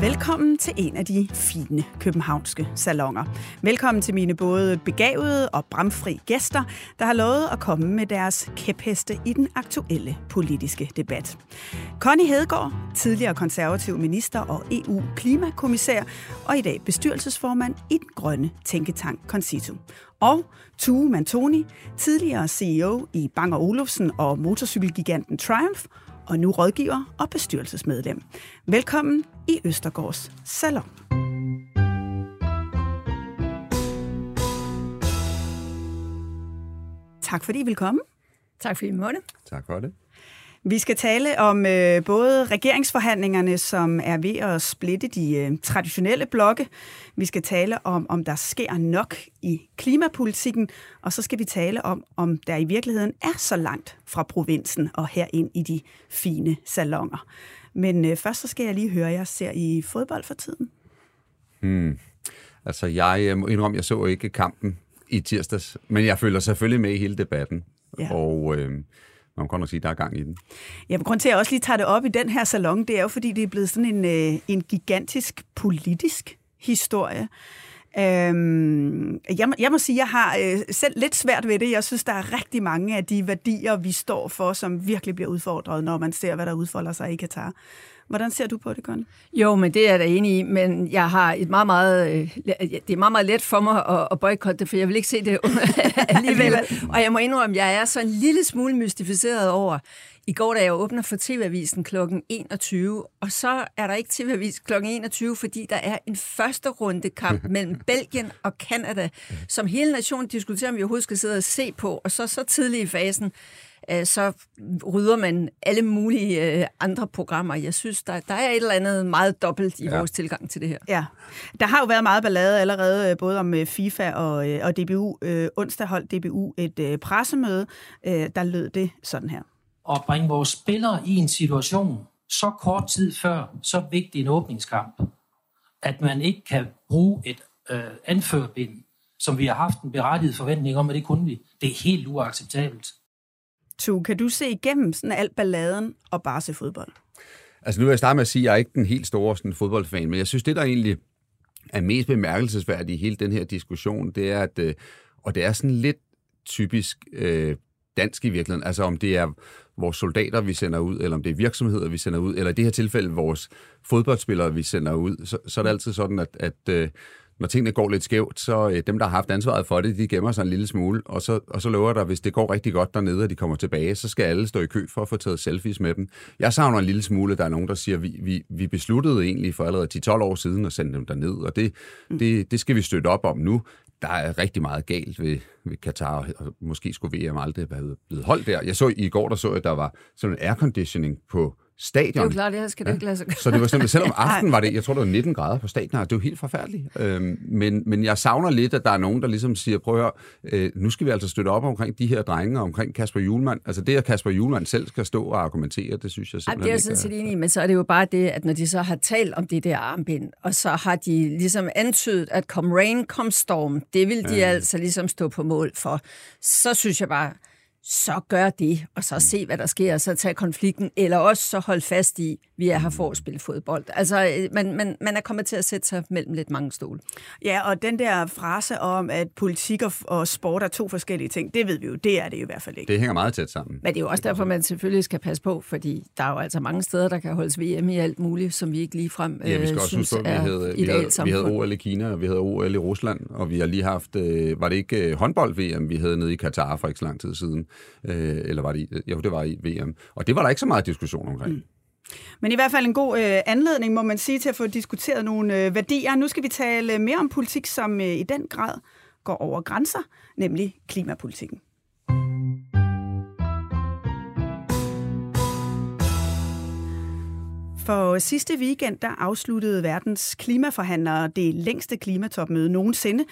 Velkommen til en af de fine københavnske salonger. Velkommen til mine både begavede og bramfri gæster, der har lovet at komme med deres kæpheste i den aktuelle politiske debat. Connie Hedegaard, tidligere konservativ minister og EU-klimakommissær, og i dag bestyrelsesformand i den grønne tænketank Concito. Og Tue Mantoni, tidligere CEO i Bang Olufsen og motorcykelgiganten Triumph, og nu rådgiver og bestyrelsesmedlem. Velkommen i Østergårds Salon. Tak fordi I vil komme. Tak fordi I måtte. Tak for det. Vi skal tale om øh, både regeringsforhandlingerne, som er ved at splitte de øh, traditionelle blokke. Vi skal tale om, om der sker nok i klimapolitikken, og så skal vi tale om, om der i virkeligheden er så langt fra provinsen og herind i de fine salonger. Men øh, først så skal jeg lige høre, jeg ser i fodbold for tiden. Hmm. Altså, jeg øh, må indrømme, jeg så ikke kampen i tirsdags, men jeg følger selvfølgelig med i hele debatten. Ja. Og øh, man kan godt sige, at der er gang i den. Ja, men grund til, at jeg også lige tager det op i den her salon, det er jo, fordi det er blevet sådan en, øh, en gigantisk politisk historie. Øhm, jeg, må, jeg må sige, at jeg har øh, selv lidt svært ved det. Jeg synes, der er rigtig mange af de værdier, vi står for, som virkelig bliver udfordret, når man ser, hvad der udfolder sig i Katar. Hvordan ser du på det, Connie? Jo, men det er jeg da enig i, men jeg har et meget, meget, øh, det er meget, meget let for mig at, at boykotte det, for jeg vil ikke se det alligevel. Og jeg må indrømme, at jeg er så en lille smule mystificeret over, i går, da jeg åbner for TV-avisen kl. 21, og så er der ikke TV-avis kl. 21, fordi der er en første runde kamp mellem Belgien og Kanada, som hele nationen diskuterer, om vi overhovedet skal sidde og se på, og så så tidligt i fasen, øh, så rydder man alle mulige øh, andre programmer. Jeg synes, der, der er et eller andet meget dobbelt i ja. vores tilgang til det her. Ja, der har jo været meget ballade allerede, både om FIFA og, og DBU. onsdag holdt DBU et pressemøde, der lød det sådan her at bringe vores spillere i en situation så kort tid før så vigtig en åbningskamp, at man ikke kan bruge et øh, anførbind, som vi har haft en berettiget forventning om, at det kunne vi. Det er helt uacceptabelt. Tu, kan du se igennem sådan alt balladen og bare se fodbold? Altså nu vil jeg starte med at sige, at jeg er ikke den helt store sådan, fodboldfan, men jeg synes, det der egentlig er mest bemærkelsesværdigt i hele den her diskussion, det er, at, øh, og det er sådan lidt typisk øh, dansk i virkeligheden, altså om det er vores soldater, vi sender ud, eller om det er virksomheder, vi sender ud, eller i det her tilfælde vores fodboldspillere, vi sender ud, så, så er det altid sådan, at, at øh, når tingene går lidt skævt, så øh, dem, der har haft ansvaret for det, de gemmer sig en lille smule, og så, og så lover der, hvis det går rigtig godt dernede, og de kommer tilbage, så skal alle stå i kø for at få taget selfies med dem. Jeg savner en lille smule, der er nogen, der siger, vi, vi, vi besluttede egentlig for allerede 10-12 år siden at sende dem derned, og det, det, det skal vi støtte op om nu der er rigtig meget galt ved, ved Katar, og måske skulle VM aldrig have blevet holdt der. Jeg så i går, der så, at der var sådan en airconditioning på stadion. Det er jo klart, det her skal det ja. ikke lade sig Så det var sådan, selvom aften var det, jeg tror, det var 19 grader på stadion, det var helt forfærdeligt. Øhm, men, men jeg savner lidt, at der er nogen, der ligesom siger, prøv at høre, øh, nu skal vi altså støtte op omkring de her drenge, og omkring Kasper Julemand. Altså det, at Kasper Julemand selv skal stå og argumentere, det synes jeg simpelthen Det er jeg sådan set enig i, men så er det jo bare det, at når de så har talt om det der armbind, og så har de ligesom antydet, at come rain, come storm, det vil de ja. altså ligesom stå på mål for. Så synes jeg bare, så gør det, og så se, hvad der sker, og så tage konflikten, eller også så holde fast i, vi er her for at spille fodbold. Altså, øh, man, man, man er kommet til at sætte sig mellem lidt mange stole. Ja, og den der frase om, at politik og, og sport er to forskellige ting, det ved vi jo, det er det i hvert fald ikke. Det hænger meget tæt sammen. Men det er jo også derfor, man selvfølgelig skal passe på, fordi der er jo altså mange steder, der kan holdes VM i alt muligt, som vi ikke lige frem ja, vi skal øh, også synes huske, vi havde, vi havde, vi havde OL i Kina, og vi havde OL i Rusland, og vi har lige haft, øh, var det ikke øh, håndbold-VM, vi havde nede i Katar for ikke så lang tid siden, øh, eller var det, jo, det var i VM. Og det var der ikke så meget diskussion omkring. Mm. Men i hvert fald en god øh, anledning, må man sige, til at få diskuteret nogle øh, værdier. Nu skal vi tale øh, mere om politik, som øh, i den grad går over grænser, nemlig klimapolitikken. For sidste weekend der afsluttede verdens klimaforhandlere det længste klimatopmøde nogensinde,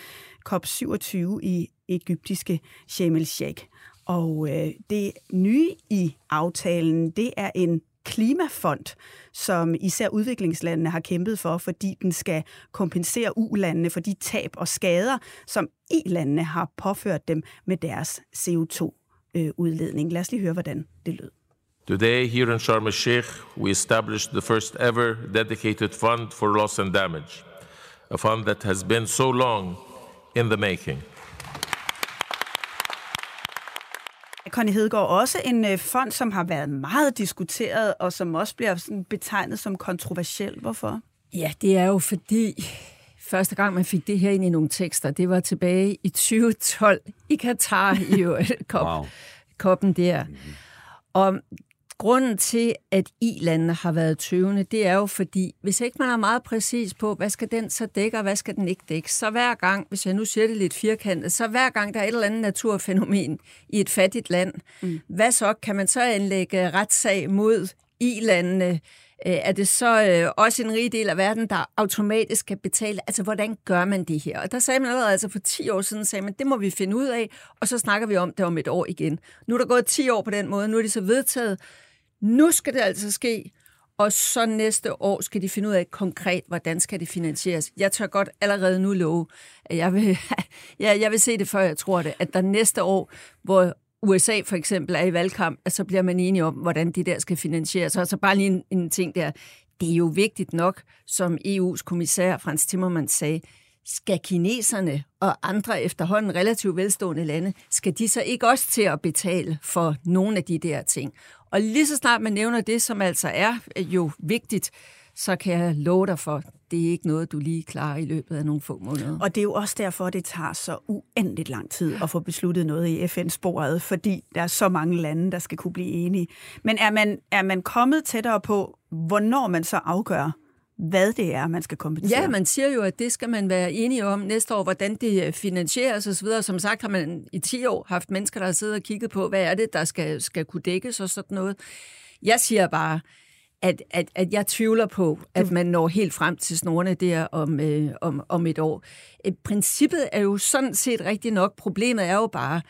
COP27 i egyptiske Sharm el-Sheikh. Og øh, det nye i aftalen, det er en klimafond, som især udviklingslandene har kæmpet for, fordi den skal kompensere ulandene for de tab og skader, som i-landene har påført dem med deres CO2-udledning. Øh, Lad os lige høre, hvordan det lød. Today, here in Sharm el-Sheikh, we established the first ever dedicated fund for loss and damage, a fund that has been so long in the making. Connie Hedegaard, også en øh, fond, som har været meget diskuteret, og som også bliver sådan betegnet som kontroversiel. Hvorfor? Ja, det er jo fordi, første gang man fik det her ind i nogle tekster, det var tilbage i 2012 i Katar, i kop, wow. koppen der. Mm-hmm. Og Grunden til, at I-landene har været tøvende, det er jo fordi, hvis ikke man er meget præcis på, hvad skal den så dække, og hvad skal den ikke dække, så hver gang, hvis jeg nu siger det lidt firkantet, så hver gang der er et eller andet naturfænomen i et fattigt land, mm. hvad så? Kan man så anlægge retssag mod I-landene? Øh, er det så øh, også en rig del af verden, der automatisk skal betale? Altså, hvordan gør man det her? Og der sagde man allerede, altså for 10 år siden, sagde man, det må vi finde ud af, og så snakker vi om det om et år igen. Nu er der gået 10 år på den måde, nu er det så vedtaget, nu skal det altså ske, og så næste år skal de finde ud af konkret, hvordan skal det finansieres. Jeg tør godt allerede nu love, at jeg vil, ja, jeg vil se det, før jeg tror det, at der næste år, hvor USA for eksempel er i valgkamp, at så bliver man enige om, hvordan de der skal finansieres. Og så bare lige en, en ting der. Det er jo vigtigt nok, som EU's kommissær Frans Timmermans sagde, skal kineserne og andre efterhånden relativt velstående lande, skal de så ikke også til at betale for nogle af de der ting? Og lige så snart man nævner det, som altså er øh, jo vigtigt, så kan jeg love dig for, det er ikke noget, du lige klarer i løbet af nogle få måneder. Og det er jo også derfor, det tager så uendeligt lang tid at få besluttet noget i FN-sporet, fordi der er så mange lande, der skal kunne blive enige. Men er man, er man kommet tættere på, hvornår man så afgør, hvad det er, man skal kompensere. Ja, man siger jo, at det skal man være enige om næste år, hvordan det finansieres osv. Som sagt har man i 10 år haft mennesker, der har siddet og kigget på, hvad er det, der skal, skal kunne dækkes og sådan noget. Jeg siger bare, at, at, at jeg tvivler på, at man når helt frem til snorene der om, øh, om, om et år. Øh, princippet er jo sådan set rigtigt nok. Problemet er jo bare,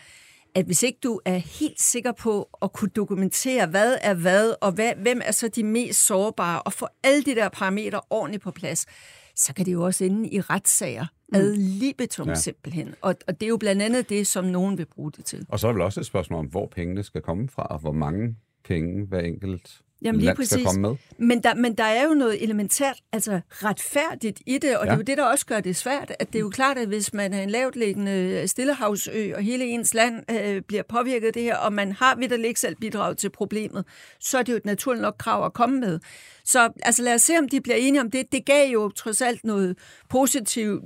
at hvis ikke du er helt sikker på at kunne dokumentere, hvad er hvad, og hvad, hvem er så de mest sårbare, og få alle de der parametre ordentligt på plads, så kan det jo også ende i retssager. Mm. Ad libitum ja. simpelthen. Og, og det er jo blandt andet det, som nogen vil bruge det til. Og så er vel også et spørgsmål om, hvor pengene skal komme fra, og hvor mange penge hver enkelt Jamen lige præcis. komme med. Men der, men der er jo noget elementært, altså retfærdigt i det, og ja. det er jo det, der også gør det svært. At det er jo klart, at hvis man er en lavtliggende stillehavsø, og hele ens land øh, bliver påvirket af det her, og man har vidt ikke selv bidrag til problemet, så er det jo et naturligt nok krav at komme med. Så altså, lad os se, om de bliver enige om det. Det gav jo trods alt noget positivt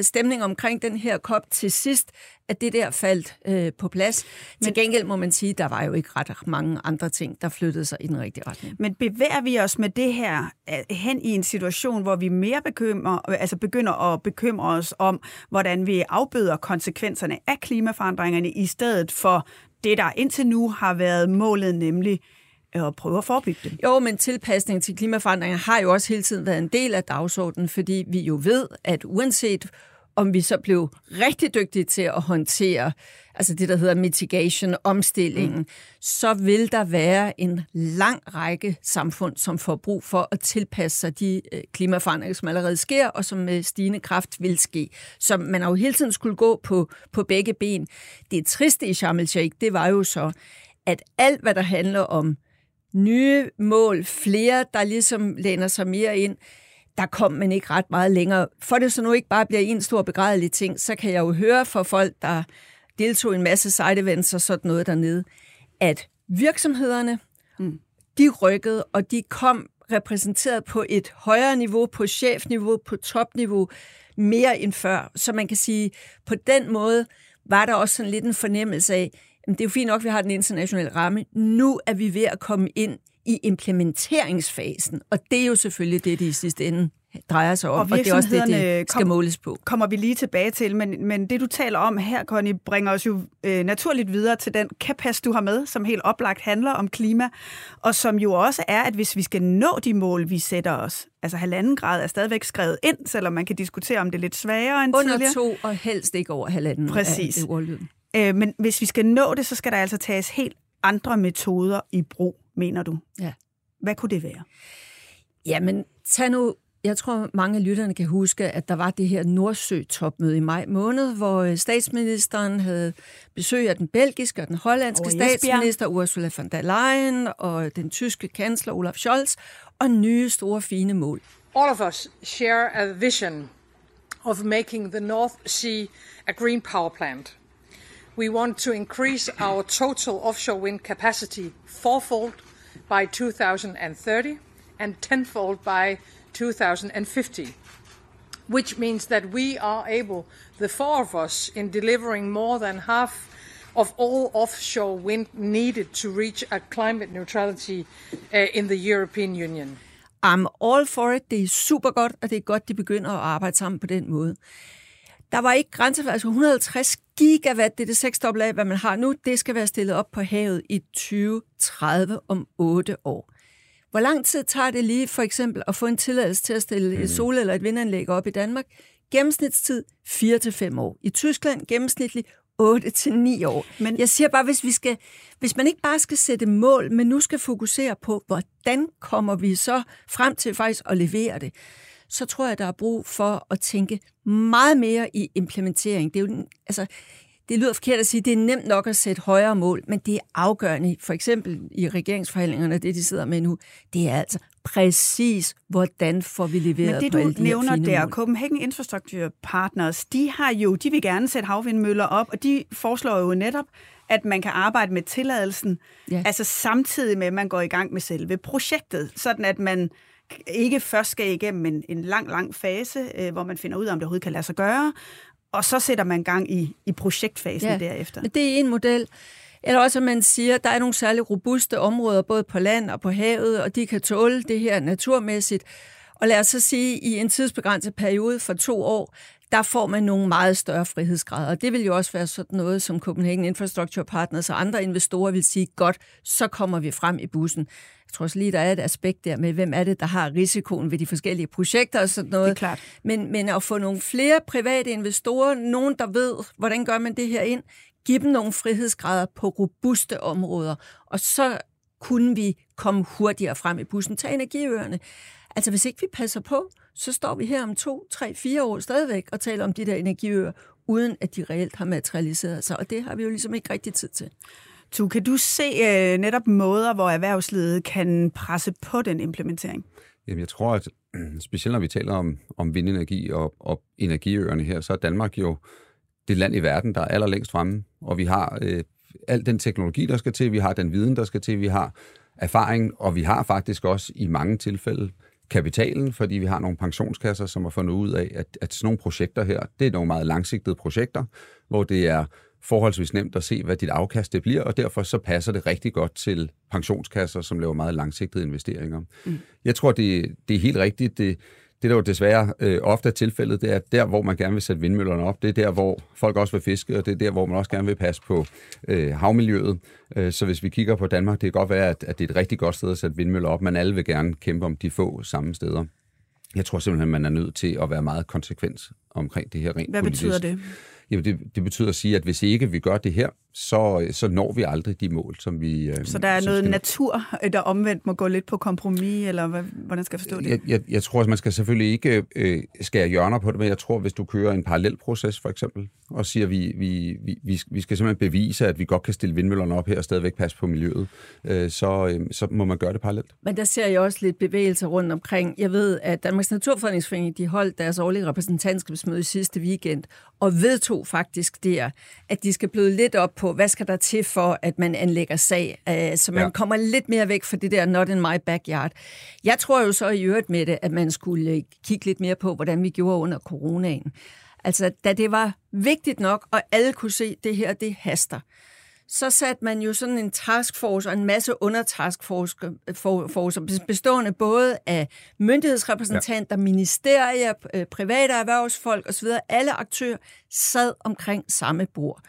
stemning omkring den her kop til sidst, at det der faldt øh, på plads. Men, til gengæld må man sige, at der var jo ikke ret mange andre ting, der flyttede sig i den rigtige retning. Men bevæger vi os med det her øh, hen i en situation, hvor vi mere bekymrer, altså begynder at bekymre os om, hvordan vi afbøder konsekvenserne af klimaforandringerne, i stedet for det, der indtil nu har været målet, nemlig at prøve at forebygge dem. Jo, men tilpasning til klimaforandringer har jo også hele tiden været en del af dagsordenen, fordi vi jo ved, at uanset om vi så blev rigtig dygtige til at håndtere altså det, der hedder mitigation, omstillingen, mm. så vil der være en lang række samfund, som får brug for at tilpasse sig de øh, klimaforandringer, som allerede sker, og som med stigende kraft vil ske. Så man har jo hele tiden skulle gå på, på begge ben. Det triste i Sharm el-Sheikh, det var jo så, at alt, hvad der handler om nye mål, flere, der ligesom læner sig mere ind, der kom man ikke ret meget længere. For det så nu ikke bare bliver en stor begrædelig ting, så kan jeg jo høre fra folk, der deltog i en masse side events og sådan noget dernede, at virksomhederne, mm. de rykkede, og de kom repræsenteret på et højere niveau, på chefniveau, på topniveau, mere end før. Så man kan sige, på den måde var der også sådan lidt en fornemmelse af, det er jo fint nok, at vi har den internationale ramme. Nu er vi ved at komme ind i implementeringsfasen. Og det er jo selvfølgelig det, det i sidste ende drejer sig om, Og og, det er også det, det skal kom- måles på. kommer vi lige tilbage til, men, men det du taler om her, Conny, bringer os jo øh, naturligt videre til den kapas, du har med, som helt oplagt handler om klima, og som jo også er, at hvis vi skal nå de mål, vi sætter os, altså halvanden grad er stadigvæk skrevet ind, selvom man kan diskutere, om det er lidt sværere end Under tidligere. to og helst ikke over halvanden Præcis. af det ordlyden. Øh, men hvis vi skal nå det, så skal der altså tages helt andre metoder i brug, mener du. Ja. Hvad kunne det være? Jamen, tag nu... Jeg tror, mange af lytterne kan huske, at der var det her Nordsø-topmøde i maj måned, hvor øh, statsministeren havde besøg af den belgiske og den hollandske Esbjerg. statsminister Ursula von der Leyen og den tyske kansler Olaf Scholz og nye store fine mål. All of us share a vision of making the North Sea a green power plant. We want to increase our total offshore wind capacity fourfold by 2030 and tenfold by 2050, which means that we are able, the four of us, in delivering more than half of all offshore wind needed to reach a climate neutrality uh, in the European Union. I'm all for it. Det er super godt, og det er godt, de begynder at arbejde sammen på den måde. Der var ikke grænser for, altså 150 gigawatt, det er det seksdobbelt af, hvad man har nu, det skal være stillet op på havet i 2030 om 8 år. Hvor lang tid tager det lige for eksempel at få en tilladelse til at stille et sol- eller et vindanlæg op i Danmark? Gennemsnitstid 4-5 år. I Tyskland gennemsnitligt 8-9 år. Men jeg siger bare, hvis, vi skal, hvis man ikke bare skal sætte mål, men nu skal fokusere på, hvordan kommer vi så frem til faktisk at levere det, så tror jeg, der er brug for at tænke meget mere i implementering. Det er jo, altså, det lyder forkert at sige, det er nemt nok at sætte højere mål, men det er afgørende, for eksempel i regeringsforhandlingerne, det de sidder med nu, det er altså præcis, hvordan får vi leveret Men det på du alle de nævner der, mål. Copenhagen Infrastructure Partners, de har jo, de vil gerne sætte havvindmøller op, og de foreslår jo netop, at man kan arbejde med tilladelsen, Ja. altså samtidig med, at man går i gang med selve projektet, sådan at man ikke først skal igennem en, en lang, lang fase, øh, hvor man finder ud af, om det overhovedet kan lade sig gøre, og så sætter man gang i, i projektfasen ja. derefter. Men det er en model. Eller også, at man siger, at der er nogle særligt robuste områder, både på land og på havet, og de kan tåle det her naturmæssigt. Og lad os så sige, at i en tidsbegrænset periode for to år, der får man nogle meget større frihedsgrader. Og det vil jo også være sådan noget, som Copenhagen Infrastructure Partners og andre investorer vil sige, godt, så kommer vi frem i bussen. Jeg tror også lige, der er et aspekt der med, hvem er det, der har risikoen ved de forskellige projekter og sådan noget. Det er klart. Men, men at få nogle flere private investorer, nogen, der ved, hvordan gør man det her ind, give dem nogle frihedsgrader på robuste områder, og så kunne vi komme hurtigere frem i bussen. Tag energiøerne. Altså, hvis ikke vi passer på, så står vi her om to, tre, fire år stadigvæk og taler om de der energiøer, uden at de reelt har materialiseret sig, og det har vi jo ligesom ikke rigtig tid til. Tu, kan du se øh, netop måder, hvor erhvervslivet kan presse på den implementering? Jamen, jeg tror, at specielt når vi taler om, om vindenergi og, og energiøerne her, så er Danmark jo det land i verden, der er allerlængst fremme, og vi har øh, al den teknologi, der skal til, vi har den viden, der skal til, vi har erfaring, og vi har faktisk også i mange tilfælde kapitalen, fordi vi har nogle pensionskasser, som har fundet ud af, at, at sådan nogle projekter her, det er nogle meget langsigtede projekter, hvor det er forholdsvis nemt at se, hvad dit afkast det bliver, og derfor så passer det rigtig godt til pensionskasser, som laver meget langsigtede investeringer. Mm. Jeg tror, det, det er helt rigtigt. Det, det, der jo desværre øh, ofte er tilfældet, det er, at der, hvor man gerne vil sætte vindmøllerne op, det er der, hvor folk også vil fiske, og det er der, hvor man også gerne vil passe på øh, havmiljøet. Øh, så hvis vi kigger på Danmark, det kan godt være, at, at det er et rigtig godt sted at sætte vindmøller op, men alle vil gerne kæmpe om de få samme steder. Jeg tror simpelthen, man er nødt til at være meget konsekvent omkring det her rent Hvad politisk. betyder det? Jamen, det, det betyder at sige, at hvis ikke vi gør det her, så, så når vi aldrig de mål, som vi... øh, Så der er noget skal- natur, der omvendt må gå lidt på kompromis, eller hvad, hvordan skal jeg forstå det? Jeg, jeg, jeg tror, at man skal selvfølgelig ikke øh, skære hjørner på det, men jeg tror, hvis du kører en parallel proces for eksempel, og siger, at vi, vi, vi, vi skal simpelthen bevise, at vi godt kan stille vindmøllerne op her og stadigvæk passe på miljøet, øh, så, øh, så må man gøre det parallelt. Men der ser jeg også lidt bevægelser rundt omkring. Jeg ved, at Danmarks Naturfredningsforening, de holdt deres årlige repræsentantskabsmøde i sidste weekend, og vedtog faktisk der, at de skal bløde lidt op på, hvad skal der til for, at man anlægger sag, øh, så man Ja. kommer lidt mere væk fra det der not in my backyard. Jeg tror jo så i øvrigt med det, at man skulle øh, kigge lidt mere på, hvordan vi gjorde under coronaen. Altså, da det var vigtigt nok, og alle kunne se, at det her, det haster, så satte man jo sådan en taskforce og en masse undertaskforcer, bestående både af myndighedsrepræsentanter, ja. ministerier, øh, private erhvervsfolk osv. Alle aktører sad omkring samme bord.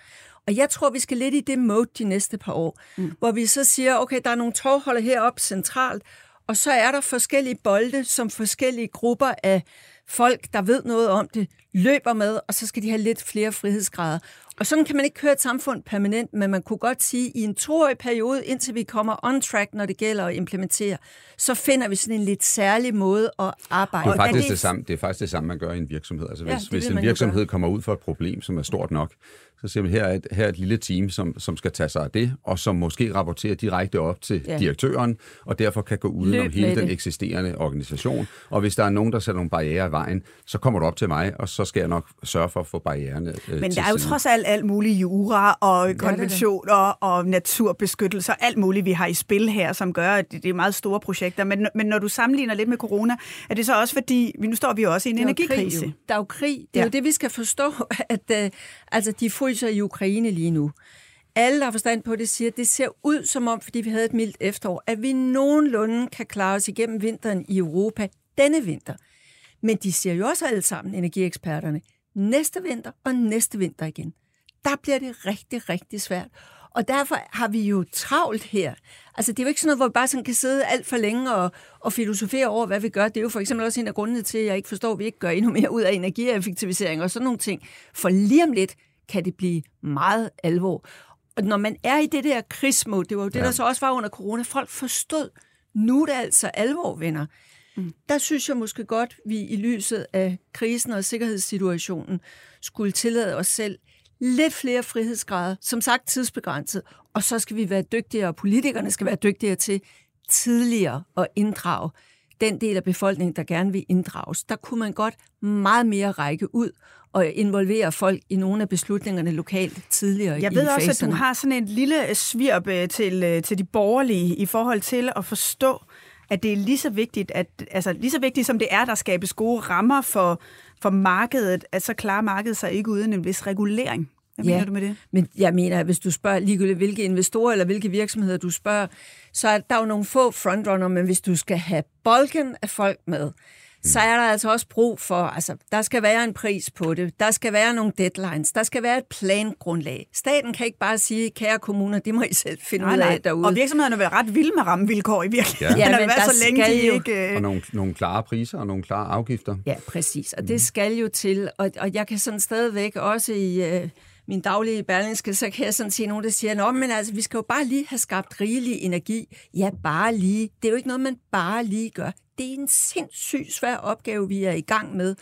Og jeg tror, vi skal lidt i det mode de næste par år, mm. hvor vi så siger, okay, der er nogle tårholder heroppe centralt, og så er der forskellige bolde, som forskellige grupper af folk, der ved noget om det, løber med, og så skal de have lidt flere frihedsgrader. Og sådan kan man ikke køre et samfund permanent, men man kunne godt sige, at i en toårig periode, indtil vi kommer on track, når det gælder at implementere, så finder vi sådan en lidt særlig måde at arbejde. Det er faktisk, det, det, samme, det, er faktisk det samme, man gør i en virksomhed. Altså, hvis, ja, hvis en virksomhed kommer ud for et problem, som er stort nok, så siger man, her er et, her er et lille team, som, som skal tage sig af det, og som måske rapporterer direkte op til ja. direktøren, og derfor kan gå ud om hele den det. eksisterende organisation. Og hvis der er nogen, der sætter nogle barriere i vejen, så kommer du op til mig, og så skal jeg nok sørge for at få barriererne øh, Men der er jo siden. trods alt alt muligt jura og konventioner og naturbeskyttelse og alt muligt, vi har i spil her, som gør, at det er meget store projekter. Men, men når du sammenligner lidt med corona, er det så også fordi, nu står vi også i en energikrise. Krig, der er jo krig. Det er ja. jo det, vi skal forstå, at uh, altså, de fryser i Ukraine lige nu. Alle, der har forstand på det, siger, at det ser ud som om, fordi vi havde et mildt efterår, at vi nogenlunde kan klare os igennem vinteren i Europa denne vinter. Men de siger jo også alle sammen, energieksperterne, næste vinter og næste vinter igen. Der bliver det rigtig, rigtig svært. Og derfor har vi jo travlt her. Altså, det er jo ikke sådan noget, hvor vi bare sådan kan sidde alt for længe og, og filosofere over, hvad vi gør. Det er jo for eksempel også en af grundene til, at jeg ikke forstår, at vi ikke gør endnu mere ud af energieffektivisering og sådan nogle ting. For lige om lidt kan det blive meget alvor. Og når man er i det der krigsmål, det var jo det, ja. der så også var under corona, folk forstod, nu er det altså alvor, venner. Mm. Der synes jeg måske godt, vi i lyset af krisen og sikkerhedssituationen skulle tillade os selv lidt flere frihedsgrader, som sagt tidsbegrænset, og så skal vi være dygtigere, og politikerne skal være dygtigere til tidligere at inddrage den del af befolkningen, der gerne vil inddrages. Der kunne man godt meget mere række ud og involvere folk i nogle af beslutningerne lokalt tidligere Jeg ved også, faserne. at du har sådan en lille svirp øh, til, øh, til de borgerlige i forhold til at forstå, at det er lige så vigtigt, at, altså lige så vigtigt som det er, der skabes gode rammer for, for markedet, at så klarer markedet sig ikke uden en vis regulering. Hvad ja, mener du med det? Men jeg mener, at hvis du spørger ligegyldigt, hvilke investorer eller hvilke virksomheder du spørger, så er der jo nogle få frontrunner, men hvis du skal have bolken af folk med, så er der altså også brug for, altså der skal være en pris på det, der skal være nogle deadlines, der skal være et plangrundlag. Staten kan ikke bare sige, kære kommuner, det må I selv finde nej, ud af derude. Og virksomhederne vil være ret vilde med rammevilkår i virkeligheden. Ja, ja men der så længe de jo... ikke... Øh, og nogle, nogle klare priser og nogle klare afgifter. Ja, præcis. Og det mm. skal jo til, og, og jeg kan sådan stadigvæk også i... Øh, min daglige berlingske, så kan jeg sådan se nogen, der siger, Nå, men altså, vi skal jo bare lige have skabt rigelig energi. Ja, bare lige. Det er jo ikke noget, man bare lige gør. Det er en sindssygt svær opgave, vi er i gang med.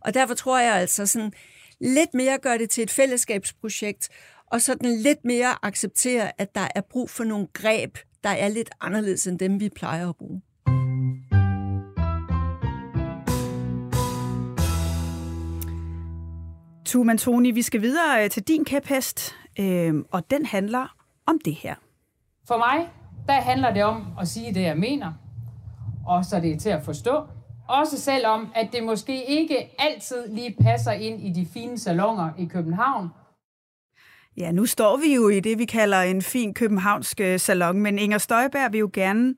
Og derfor tror jeg altså sådan, lidt mere gør det til et fællesskabsprojekt, og sådan lidt mere acceptere, at der er brug for nogle greb, der er lidt anderledes end dem, vi plejer at bruge. Tuman Toni, vi skal videre øh, til din kæphest, øh, og den handler om det her. For mig, der handler det om at sige det, jeg mener, og så det er til at forstå. Også selvom, at det måske ikke altid lige passer ind i de fine salonger i København. Ja, nu står vi jo i det, vi kalder en fin københavnsk øh, salon, men Inger Støjberg vil jo gerne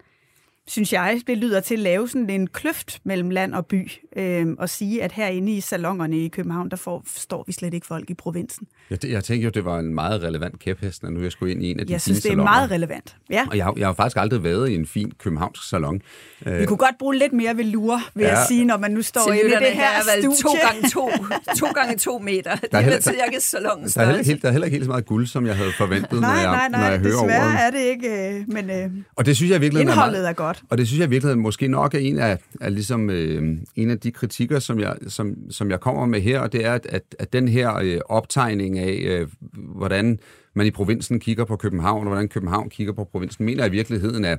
synes jeg, det lyder til at lave sådan en kløft mellem land og by, øh, og sige, at herinde i salongerne i København, der får, står vi slet ikke folk i provinsen. Jeg, jeg tænker jo, det var en meget relevant kæphest, når nu jeg skulle ind i en af de Jeg synes, det er salonger. meget relevant. Ja. Og jeg, jeg har faktisk aldrig været i en fin københavnsk salon. Vi øh, kunne godt bruge lidt mere velure, vil ja. jeg sige, når man nu står i det her er studie. To gange to, to gange to meter. Det er heller, cirka salonens der, er heller, der er heller ikke helt så meget guld, som jeg havde forventet, nej, når jeg, nej, nej, når jeg hører over desværre er det ikke, øh, men øh, og det synes jeg virkelig indholdet er, meget, er godt. Og det synes jeg virkelig måske nok er en af, er ligesom, øh, en af de kritikker, som jeg, som, som jeg kommer med her, og det er, at, at, at den her øh, optegning af, øh, hvordan man i provinsen kigger på København, og hvordan København kigger på provinsen, mener jeg i virkeligheden er,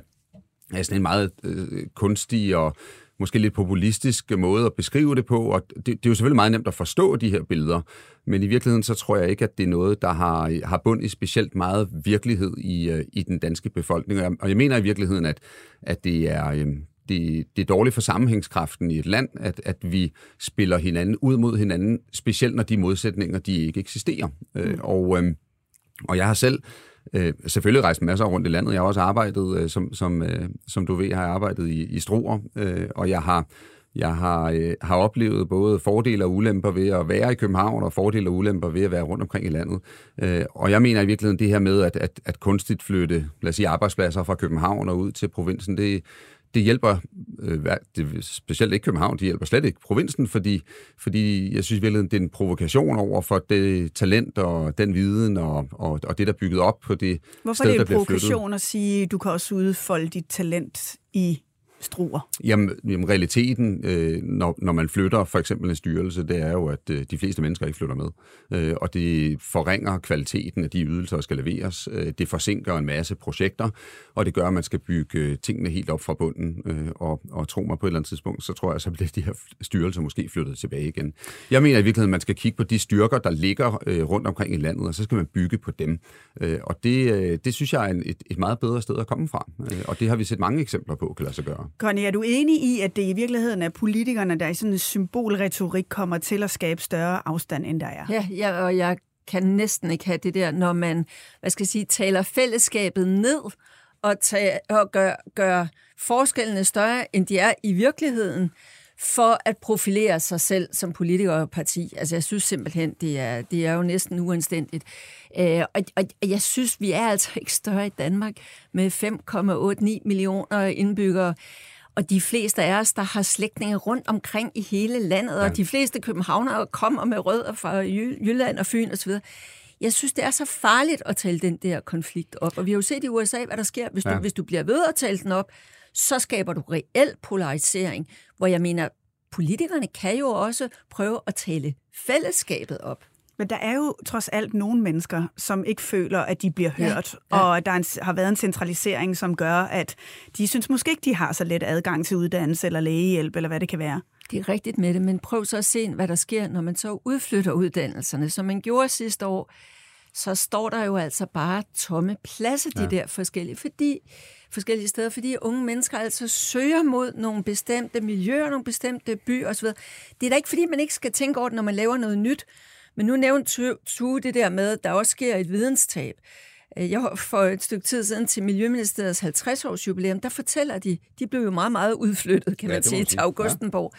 er sådan en meget øh, kunstig og måske lidt populistisk måde at beskrive det på, og det, det er jo selvfølgelig meget nemt at forstå de her billeder, men i virkeligheden så tror jeg ikke, at det er noget, der har, har bund i specielt meget virkelighed i, øh, i den danske befolkning, og jeg, og jeg mener i virkeligheden, at, at det er... Øh, det, det er dårligt for sammenhængskraften i et land, at, at vi spiller hinanden ud mod hinanden, specielt når de modsætninger, de ikke eksisterer. Øh, mm. Øh, og, øh, og jeg har selv øh, selvfølgelig rejst masser rundt i landet. Jeg har også arbejdet, øh, som, som, øh, som du ved, har jeg arbejdet i, i Struer, øh, og jeg har jeg har, øh, har oplevet både fordele og ulemper ved at være i København, og fordele og ulemper ved at være rundt omkring i landet. Øh, og jeg mener i virkeligheden det her med at, at, at kunstigt flytte, lad os sige, arbejdspladser fra København og ud til provinsen, det, det hjælper øh, det, specielt ikke København, det hjælper slet ikke provinsen, fordi, fordi jeg synes virkelig, det er en provokation over for det talent og den viden og, og, og det, der er bygget op på det Hvorfor sted, er det en provokation flyttet. at sige, du kan også udfolde dit talent i struer? Jamen, jamen realiteten, øh, når, når man flytter for eksempel en styrelse, det er jo, at øh, de fleste mennesker ikke flytter med. Øh, og det forringer kvaliteten af de ydelser, der skal leveres. Øh, det forsinker en masse projekter, og det gør, at man skal bygge øh, tingene helt op fra bunden. Øh, og, og tro mig på et eller andet tidspunkt, så tror jeg, så bliver de her styrelser måske flyttet tilbage igen. Jeg mener i virkeligheden, at man skal kigge på de styrker, der ligger øh, rundt omkring i landet, og så skal man bygge på dem. Øh, og det, øh, det synes jeg er en, et, et meget bedre sted at komme fra. Øh, og det har vi set mange eksempler på, kan lade sig gøre. Connie, er du enig i, at det i virkeligheden er politikerne, der i sådan en symbolretorik kommer til at skabe større afstand, end der er? Ja, ja, og jeg kan næsten ikke have det der, når man, hvad skal jeg sige, taler fællesskabet ned og, tage, og gør, gør forskellene større, end de er i virkeligheden, for at profilere sig selv som politiker og parti. Altså, jeg synes simpelthen, det er, det er jo næsten uanstændigt. Øh, og, og jeg synes, vi er altså ikke større i Danmark med 5,89 millioner indbyggere. Og de fleste af os, der har slægtninge rundt omkring i hele landet, ja. og de fleste københavnere kommer med rødder fra Jylland og Fyn osv., jeg synes, det er så farligt at tale den der konflikt op. Og vi har jo set i USA, hvad der sker. Hvis du, ja. hvis du bliver ved at tale den op, så skaber du reel polarisering, hvor jeg mener, politikerne kan jo også prøve at tale fællesskabet op. Men der er jo trods alt nogle mennesker, som ikke føler, at de bliver hørt, ja, ja. og der en, har været en centralisering, som gør, at de synes måske ikke, de har så let adgang til uddannelse eller lægehjælp, eller hvad det kan være. Det er rigtigt med det, men prøv så at se, hvad der sker, når man så udflytter uddannelserne, som man gjorde sidste år. Så står der jo altså bare tomme pladser, de ja. der forskellige, fordi, forskellige steder, fordi unge mennesker altså søger mod nogle bestemte miljøer, nogle bestemte byer osv. Det er da ikke, fordi man ikke skal tænke over det, når man laver noget nyt, men nu nævnte Tue det der med, at der også sker et videnstab. Jeg var for et stykke tid siden til Miljøministeriets 50-års jubilæum, der fortæller de, de blev jo meget, meget udflyttet, kan ja, man sige, til Augustenborg. Ja.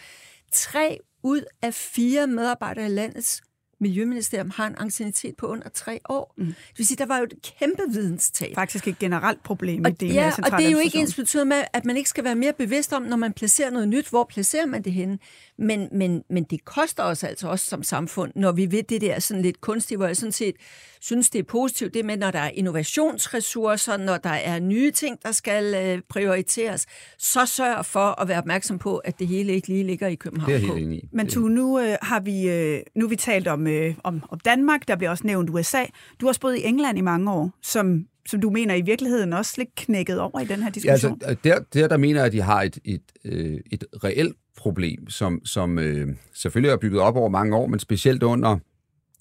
Tre ud af fire medarbejdere i landets Miljøministerium har en ancienitet på under tre år. Mm. Det vil sige, der var jo et kæmpe videnstab. Faktisk et generelt problem og, i det Ja, og det er jo ikke ens betydet med, at man ikke skal være mere bevidst om, når man placerer noget nyt, hvor placerer man det henne. Men, men, men det koster os altså også som samfund, når vi ved det der sådan lidt kunstigt, hvor jeg sådan set synes, det er positivt, det med, når der er innovationsressourcer, når der er nye ting, der skal øh, prioriteres, så sørg for at være opmærksom på, at det hele ikke lige ligger i København. Det er helt enig. Men tu, nu øh, har vi øh, nu har vi talt om, øh, om, om Danmark, der bliver også nævnt USA. Du har også boet i England i mange år, som som du mener i virkeligheden også lidt knækket over i den her diskussion? Ja, altså, der, der, der mener jeg, at de har et, et, et, et reelt problem, som, som øh, selvfølgelig er bygget op over mange år, men specielt under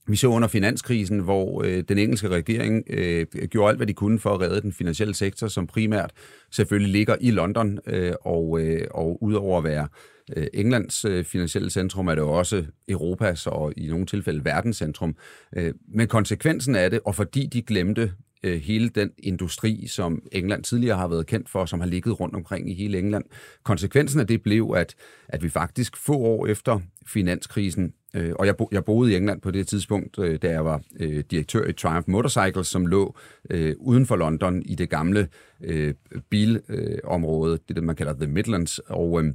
vi så under finanskrisen, hvor øh, den engelske regering øh, gjorde alt, hvad de kunne for at redde den finansielle sektor, som primært selvfølgelig ligger i London, øh, og, øh, og udover at være øh, Englands øh, finansielle centrum, er det også Europas og i nogle tilfælde verdenscentrum. Øh, men konsekvensen af det, og fordi de glemte øh, hele den industri, som England tidligere har været kendt for, som har ligget rundt omkring i hele England. Konsekvensen af det blev, at, at vi faktisk få år efter finanskrisen, øh, og jeg, bo, jeg boede i England på det tidspunkt, øh, da jeg var øh, direktør i Triumph Motorcycles, som lå øh, uden for London i det gamle øh, bilområde, øh, det det, man kalder The Midlands, og øh,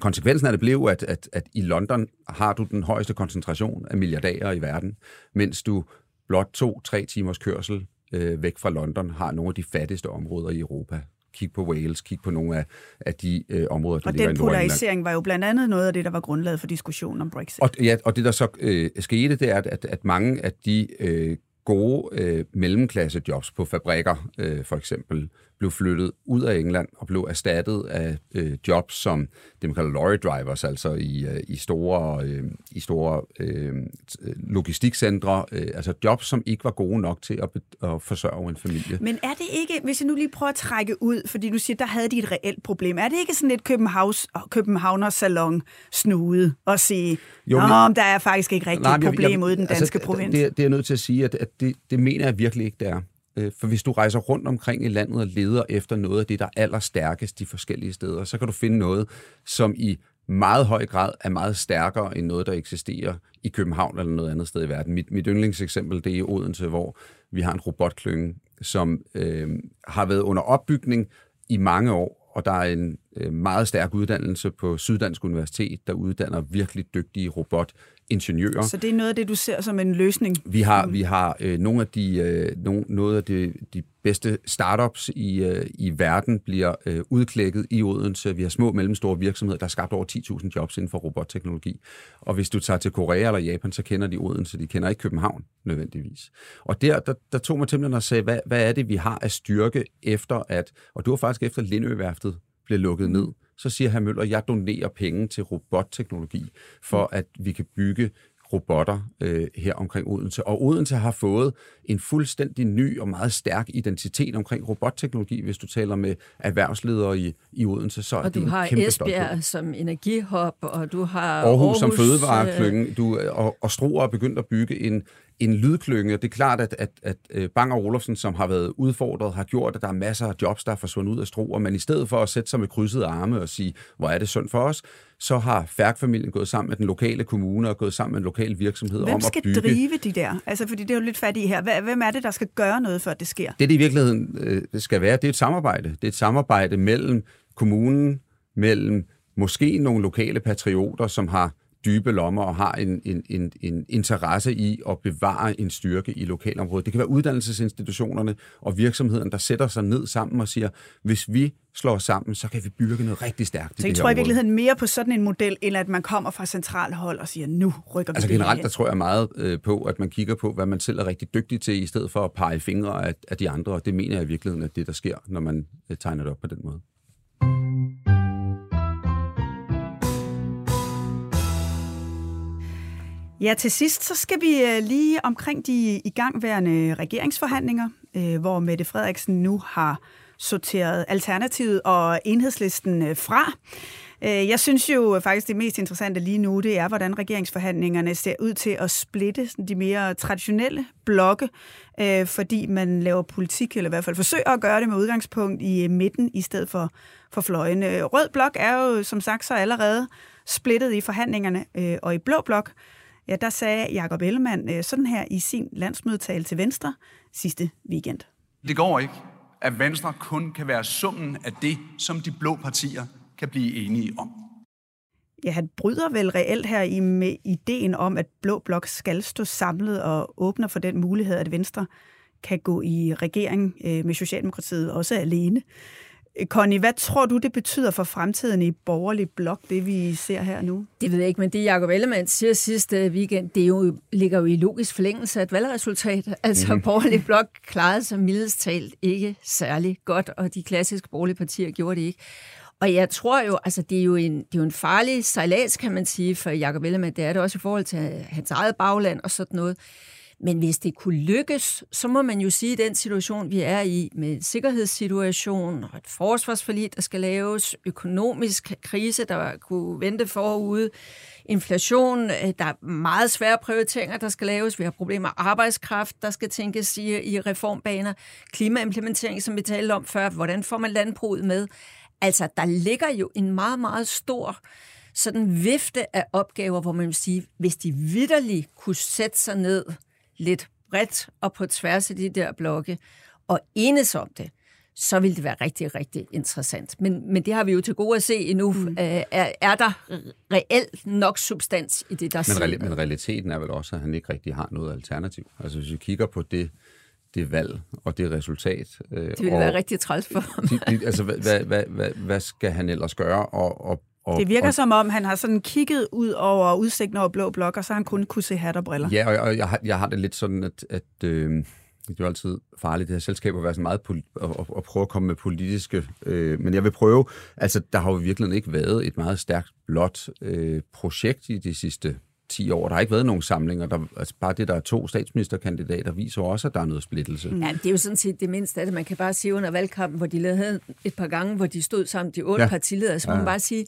Konsekvensen af det blev, at, at, at i London har du den højeste koncentration af milliardærer i verden, mens du blot to-tre timers kørsel øh, væk fra London har nogle af de fattigste områder i Europa. Kig på Wales, kig på nogle af, af de øh, områder, der og ligger i den polarisering var jo blandt andet noget af det, der var grundlaget for diskussionen om Brexit. Og, ja, og det der så øh, skete, det er, at, at mange af de øh, gode øh, mellemklassejobs på fabrikker, øh, for eksempel, blev flyttet ud af England og blev erstattet af øh, jobs som det, man kalder lorry drivers, altså i, øh, i store, øh, i store øh, logistikcentre, øh, altså jobs, som ikke var gode nok til at, at forsørge en familie. Men er det ikke, hvis jeg nu lige prøver at trække ud, fordi du siger, der havde de et reelt problem, er det ikke sådan lidt Københavns, Københavner salon snude og sige, jo, men, der er faktisk ikke rigtig et problem jeg, ud i den danske altså, provins? Det, det er jeg nødt til at sige, at, at det, det mener jeg virkelig ikke, det er. Øh, for hvis du rejser rundt omkring i landet og leder efter noget af det, der er allerstærkest de forskellige steder, så kan du finde noget, som i meget høj grad er meget stærkere end noget, der eksisterer i København eller noget andet sted i verden. Mit, mit yndlingseksempel, det er i Odense, hvor vi har en robotklynge, som øh, har været under opbygning i mange år, og der er en øh, meget stærk uddannelse på Syddansk Universitet, der uddanner virkelig dygtige robot robotingeniører. Så det er noget af det, du ser som en løsning? Vi har, vi har øh, nogle af de, øh, no, noget af de, de bedste startups i, øh, i verden bliver øh, udklækket i Odense. Vi har små og mellemstore virksomheder, der har skabt over 10.000 jobs inden for robotteknologi. Og hvis du tager til Korea eller Japan, så kender de Odense, de kender ikke København nødvendigvis. Og der, der, der tog mig simpelthen og sagde, hvad, hvad er det, vi har af styrke efter at, og du var faktisk efter Lindøværftet blev lukket ned, så siger herr Møller, jeg donerer penge til robotteknologi, for at vi kan bygge robotter øh, her omkring Odense. Og Odense har fået en fuldstændig ny og meget stærk identitet omkring robotteknologi. Hvis du taler med erhvervsledere i, i Odense, så er Og det du har kæmpe stolthed. Esbjerg som energihop, og du har Aarhus, Aarhus som øh, fødevareklynge, du, og, og Struer er begyndt at bygge en, en lydklynge. Det er klart, at, at, at øh, Bang og Olufsen, som har været udfordret, har gjort, at der er masser af jobs, der er forsvundet ud af Struer, men i stedet for at sætte sig med krydsede arme og sige, hvor er det synd for os, så har Færk-familien gået sammen med den lokale kommune og gået sammen med en lokal virksomhed Hvem om skal at bygge... drive de der? Altså, fordi det er jo lidt fat i her. Hvem er det, der skal gøre noget, før det sker? Det, det i virkeligheden øh, skal være, det er et samarbejde. Det er et samarbejde mellem kommunen, mellem måske nogle lokale patrioter, som har dybe lommer og har en, en, en, en interesse i at bevare en styrke i lokalområdet. Det kan være uddannelsesinstitutionerne og virksomheden, der sætter sig ned sammen og siger, hvis vi slår os sammen, så kan vi bygge noget rigtig stærkt i Så I her tror i område. virkeligheden mere på sådan en model, end at man kommer fra centralhold og siger, nu rykker vi Altså her generelt, der tror jeg meget øh, på, at man kigger på, hvad man selv er rigtig dygtig til, i stedet for at pege fingre af, af de andre. Og det mener jeg i virkeligheden, at det, der sker, når man øh, tegner det op på den måde. Ja, til sidst så skal vi øh, lige omkring de igangværende regeringsforhandlinger, øh, hvor Mette Frederiksen nu har sorteret Alternativet og Enhedslisten øh, fra. Jeg synes jo faktisk, det mest interessante lige nu, det er, hvordan regeringsforhandlingerne ser ud til at splitte de mere traditionelle blokke, fordi man laver politik, eller i hvert fald forsøger at gøre det med udgangspunkt i midten, i stedet for, for fløjene. Rød blok er jo som sagt så allerede splittet i forhandlingerne, og i blå blok, ja, der sagde Jakob Ellemann øh, sådan her i sin landsmødetale til Venstre sidste weekend. Det går ikke, at Venstre kun kan være summen af det, som de blå partier kan blive enige om. Ja, han bryder vel reelt her i med ideen om, at Blå Blok skal stå samlet og åbner for den mulighed, at Venstre kan gå i regering øh, med Socialdemokratiet også alene. Connie, hvad tror du, det betyder for fremtiden i borgerlig blok, det vi ser her nu? Det ved jeg ikke, men det Jacob Ellemann siger sidste weekend, det er jo, ligger jo i logisk forlængelse af et valgresultat. Altså, mm-hmm. borgerlig blok klarede sig mildest talt ikke særlig godt, og de klassiske borgerlige partier gjorde det ikke. Og jeg tror jo, altså det er jo en, det er jo en farlig sejlads, kan man sige, for Jacob Ellemann. Det er det også i forhold til hans eget bagland og sådan noget. Men hvis det kunne lykkes, så må man jo sige, at den situation, vi er i, med en sikkerhedssituation og et forsvarsforlig, der skal laves, økonomisk krise, der kunne vente forude, inflation, øh, der er meget svære prioriteringer, der skal laves, vi har problemer med arbejdskraft, der skal tænkes i, i reformbaner, klimaimplementering, som vi talte om før, hvordan får man landbruget med? Altså, der ligger jo en meget, meget stor sådan vifte af opgaver, hvor man vil sige, hvis de vidderligt kunne sætte sig ned lidt bredt og på tværs af de der blokke og enes om det, så ville det være rigtig, rigtig interessant. Men, men det har vi jo til gode at se endnu. Mm. Er, er der reelt nok substans i det, der Men, siger? men realiteten er vel også, at han ikke rigtig har noget alternativ. Altså hvis vi kigger på det, det valg og det resultat. Øh, Det ville og være rigtig træls for ham. De, de, altså, hvad, hvad, hvad, hvad, hvad skal han ellers gøre? Og, og, og, Det virker og, som om, han har sådan kigget ud over udsigten over Blå Blok, og så har han kun kunne se hat og briller. Ja, og, og jeg, har, jeg har det lidt sådan, at, at øh, det er jo altid farligt, det her selskab, at være så meget og, og, prøve at komme med politiske... Øh, men jeg vil prøve... Altså, der har jo virkelig ikke været et meget stærkt blot øh, projekt i de sidste 10 år. Der har ikke været nogen samlinger. Der, altså, bare det, der er to statsministerkandidater, viser også, at der er noget splittelse. Ja, det er jo sådan set det mindste af det. Man kan bare sige under valgkampen, hvor de lavede et par gange, hvor de stod sammen, de otte Ja. partiledere, så Ja. man bare sige,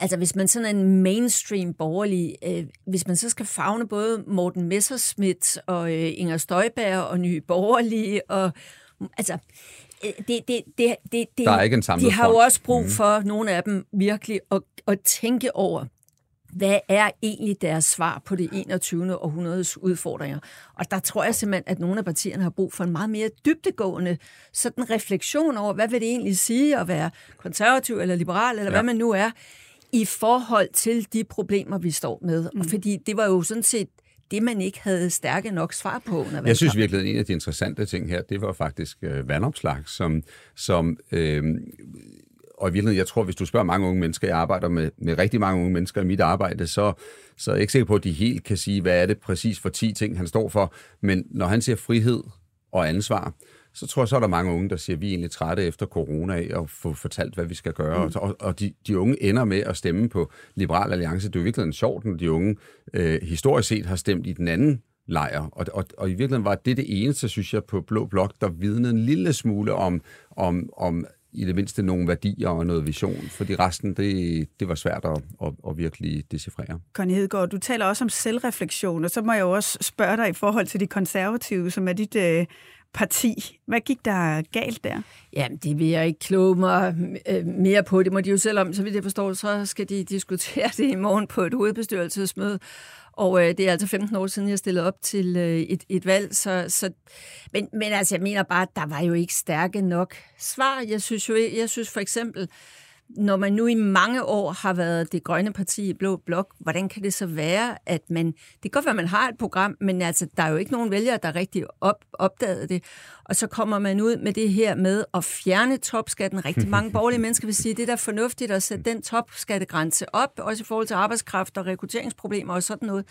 Altså hvis man sådan er en mainstream borgerlig, øh, hvis man så skal fagne både Morten Messerschmidt og øh, Inger Støjberg og Nye Borgerlige, og altså øh, det, det, det, det, det, Der er ikke en De har jo også brug Mhm. for, nogle af dem, virkelig at, at tænke over, hvad er egentlig deres svar på det 21. århundredes udfordringer? Og der tror jeg simpelthen, at nogle af partierne har brug for en meget mere dybtegående sådan refleksion over, hvad vil det egentlig sige at være konservativ eller liberal, eller ja. hvad man nu er, i forhold til de problemer, vi står med. Mm. Og fordi det var jo sådan set det, man ikke havde stærke nok svar på. Under Jeg synes virkelig, at en af de interessante ting her, det var faktisk øh, vandopslag, som, som øh, og i virkeligheden, jeg tror, hvis du spørger mange unge mennesker, jeg arbejder med, med rigtig mange unge mennesker i mit arbejde, så, så er jeg ikke sikker på, at de helt kan sige, hvad er det præcis for 10 ting, han står for. Men når han siger frihed og ansvar, så tror jeg, så er der mange unge, der siger, at vi er egentlig trætte efter corona af at få fortalt, hvad vi skal gøre. Mm. Og, og de, de unge ender med at stemme på Liberal Alliance. Det er jo virkelig sjovt, når de unge øh, historisk set har stemt i den anden lejr. Og, og, og i virkeligheden var det det eneste, synes jeg, på Blå Blok, der vidnede en lille smule om, om, om i det mindste nogle værdier og noget vision, fordi resten, det, det var svært at, at, at virkelig decifrere. Connie Hedegaard, du taler også om selvreflektion, og så må jeg jo også spørge dig i forhold til de konservative, som er dit øh, parti. Hvad gik der galt der? Jamen, det vil jeg ikke kloge mig øh, mere på. Det må de jo selv om. Så vidt jeg forstår, så skal de diskutere det i morgen på et hovedbestyrelsesmøde. Og øh, det er altså 15 år siden, jeg stillede op til øh, et, et valg. Så, så, men, men altså, jeg mener bare, at der var jo ikke stærke nok svar. Jeg synes jo jeg synes for eksempel, når man nu i mange år har været det grønne parti i Blå Blok, hvordan kan det så være, at man... Det kan godt være, at man har et program, men altså, der er jo ikke nogen vælgere, der rigtig op, opdagede det. Og så kommer man ud med det her med at fjerne topskatten. Rigtig mange borgerlige mennesker vil sige, at det er da fornuftigt at sætte den topskattegrænse op, også i forhold til arbejdskraft og rekrutteringsproblemer og sådan noget.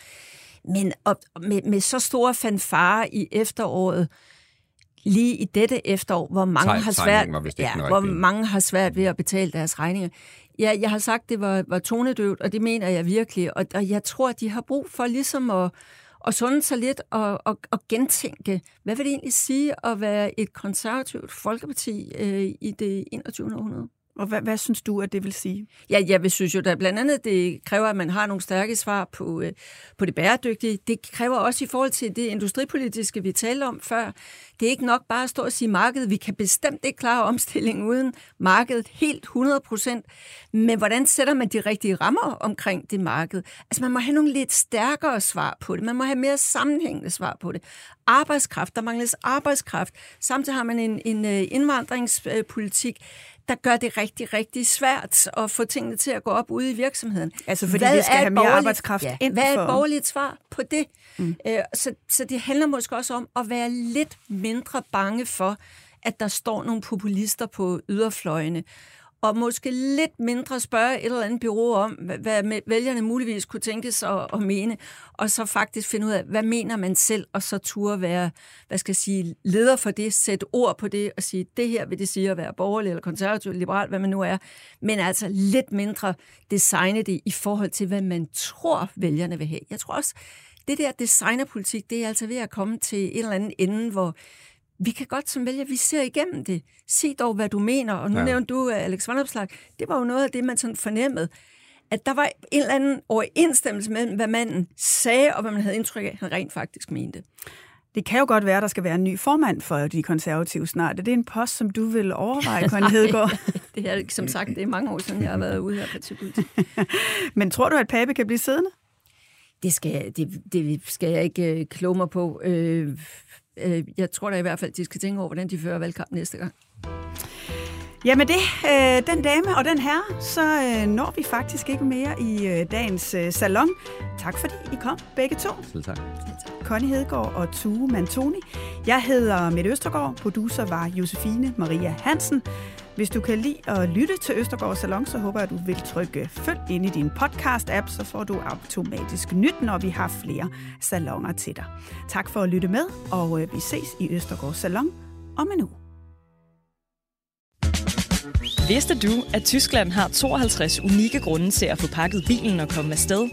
Men op, med, med så store fanfare i efteråret, lige i dette efterår, hvor mange, Teg- har svært, ja, hvor mange har svært ved at betale deres regninger. Ja, jeg har sagt, det var, var tonedøvt, og det mener jeg virkelig. Og, og jeg tror, de har brug for ligesom at, at sunde sig lidt og, og, og gentænke, hvad vil det egentlig sige at være et konservativt folkeparti øh, i det 21. århundrede? Og hvad, hvad synes du, at det vil sige? Ja, jeg vil synes jo, at blandt andet det kræver, at man har nogle stærke svar på, øh, på det bæredygtige. Det kræver også i forhold til det industripolitiske, vi talte om før. Det er ikke nok bare at stå og sige markedet. Vi kan bestemt ikke klare omstillingen uden markedet helt 100 procent. Men hvordan sætter man de rigtige rammer omkring det marked? Altså man må have nogle lidt stærkere svar på det. Man må have mere sammenhængende svar på det. Arbejdskraft, der mangles arbejdskraft. Samtidig har man en, en øh, indvandringspolitik, der gør det rigtig, rigtig svært at få tingene til at gå op ude i virksomheden. Altså, fordi Hvad vi skal have mere arbejdskraft ja, ind Hvad er et borgerligt svar på det? Mm. Øh, så, så det handler måske også om at være lidt mindre bange for, at der står nogle populister på yderfløjene, og måske lidt mindre spørge et eller andet bureau om, hvad, vælgerne muligvis kunne tænkes at, at mene, og så faktisk finde ud af, hvad mener man selv, og så turde være, hvad skal jeg sige, leder for det, sætte ord på det, og sige, det her vil det sige at være borgerlig eller konservativ, eller liberal, hvad man nu er, men altså lidt mindre designe det i forhold til, hvad man tror, vælgerne vil have. Jeg tror også, det der designerpolitik, det er altså ved at komme til en eller anden ende, hvor vi kan godt som vælger, vi ser igennem det. Sig dog, hvad du mener. Og nu Ja. nævnte du uh, Alex Vanopslag. Det var jo noget af det, man sådan fornemmede. At der var en eller anden overensstemmelse mellem, hvad manden sagde, og hvad man havde indtryk af, han rent faktisk mente. Det kan jo godt være, at der skal være en ny formand for de konservative snart. Er det en post, som du vil overveje, Connie Hedegaard? det er som sagt, det er mange år siden, jeg har været ude her på partipolitik. Men tror du, at Pape kan blive siddende? Det skal, jeg- det, det skal jeg ikke øh, kloge mig på. Øh, øh, jeg tror da i hvert fald, de skal tænke over, hvordan de fører valgkamp næste gang. Ja, med det, øh, den dame og den herre, så øh, når vi faktisk ikke mere i øh, dagens øh, salon. Tak fordi I kom, begge to. Selv tak. Connie Hedegaard og Tue Mantoni. Jeg hedder Mette Østergaard. Producer var Josefine Maria Hansen. Hvis du kan lide at lytte til Østergaard Salon, så håber jeg, at du vil trykke følg ind i din podcast-app, så får du automatisk nyt, når vi har flere salonger til dig. Tak for at lytte med, og øh, vi ses i Østergaard Salon om en uge. Vidste du, at Tyskland har 52 unikke grunde til at få pakket bilen og komme afsted?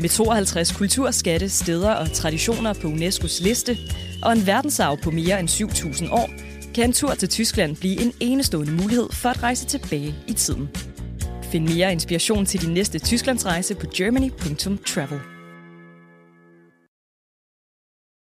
Med 52 kulturskatte, steder og traditioner på UNESCO's liste, og en verdensarv på mere end 7.000 år, kan en tur til Tyskland blive en enestående mulighed for at rejse tilbage i tiden. Find mere inspiration til din næste Tysklandsrejse på germany.travel.